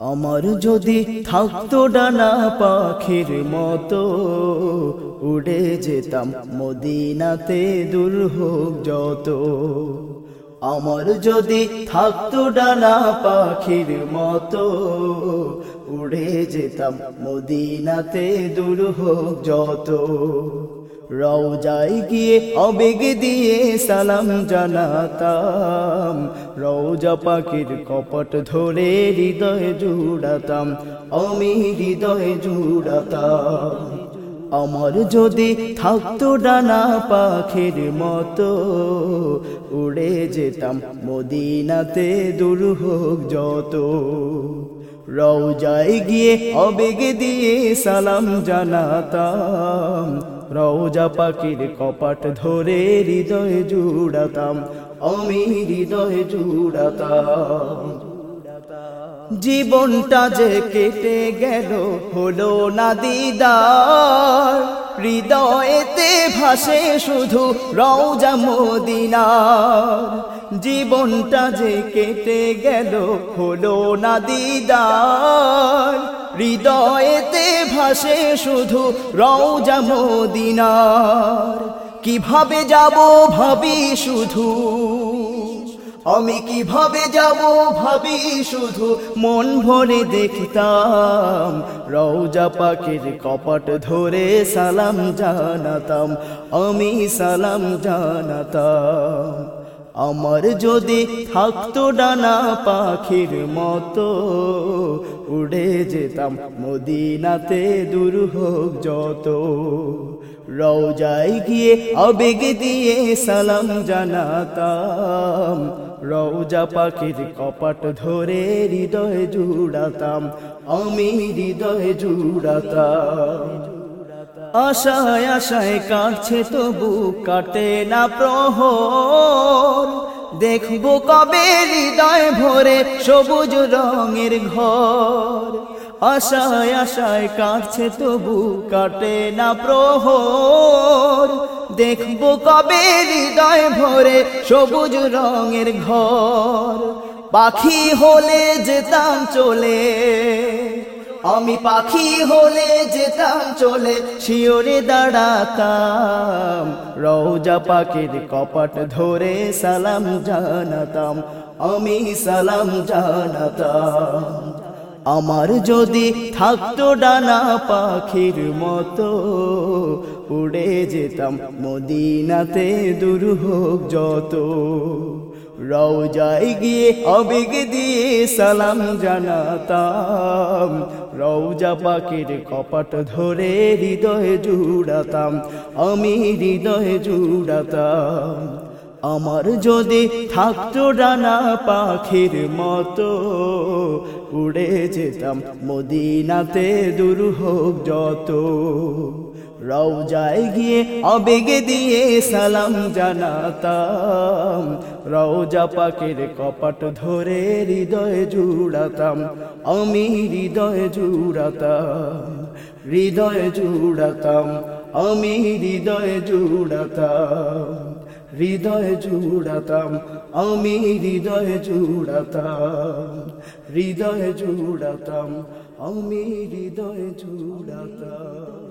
আমার যদি থাকতো ডানা পাখির মতো, উড়ে যেতাম মদিনাতে দূর হোক যত। আমার যদি থাকতো ডানা পাখির মতো, উড়ে যেতাম মদিনাতে দূর হোক যত। রওজায় গিয়ে আবেগ দিয়ে সালাম জানাতাম। রওজা পাখির কপট ধরে হৃদয় জুড়াতাম আমি হৃদয় জুড়াতাম। আমার যদি থাকতো ডানা পাখির মতো, উড়ে যেতাম মদিনাতে দূর হোক যত। রওজায় গিয়ে আবেগ দিয়ে সালাম জানাতাম রওজা পাখির কপাট ধরে হৃদয় জুড়াতাম আমি হৃদয় জুড়াতাম। জীবনটা যে কেটে গেল, হলো না দিদার। হৃদয়েতে ভাসে শুধু রওজা মদিনার। জীবনটা যে কেটে গেল, হলো না দিদার। হৃদয়েতে ভাসে শুধু রওজা মদিনার। কীভাবে যাব ভাবি শুধু আমি কীভাবে যাব ভাবি শুধু মন ভরে দেখতাম। রওজা পাখির কপাট ধরে সালাম জানাতাম। আমি সালাম জানাতাম। আমার যদি থাকতো ডানা পাখির মতো, উড়ে যেতাম মদিনাতে দূর হোক যত। রওজায় গিয়ে আবেগ দিয়ে সালাম জানাতাম। রওজা পাখির কপাট ধরে হৃদয় জুড়াতাম আমি হৃদয় জুড়াতাম। আশায় আশায় কাটছে তবু কাটে না প্রহর। দেখব কবে হৃদয় ভরে সবুজ রঙের ঘর। আশায় আশায় কাটছে তবু কাটে না প্রহর। দেখব কবে হৃদয় ভরে সবুজ রঙের ঘর। পাখি হলে যেতাম চলে, আমি পাখি হলে যেতাম চলে শিওরে দাঁড়াতাম। রৌজা পাখির কপাট ধরে সালাম জানাতাম, আমি সালাম জানাতাম। আমার যদি থাকতো ডানা পাখির মতো, উড়ে যেতাম মদিনাতে দূর হোক যত। রওজায় গিয়ে আবেগ দিয়ে সালাম জানাতাম, রওজা পাখির কপাট ধরে হৃদয়ে জুড়াতাম, আমি হৃদয়ে জুড়াতাম। আমার যদি থাকতো ডানা পাখির মতো, উড়ে যেতাম মদিনাতে দূর হোক যত। রওজায় গিয়ে আবেগে দিয়ে সালাম জানাতাম, রওজা পাখির কপাট ধরে হৃদয় জুড়াতাম, আমি হৃদয় জুড়াতাম হৃদয় জুড়াতাম, আমি হৃদয় জুড়াতাম। হৃদয় জুড়াতাম আমি হৃদয় জুড়াতাম হৃদয় জুড়াতাম আমি হৃদয় জুড়াতাম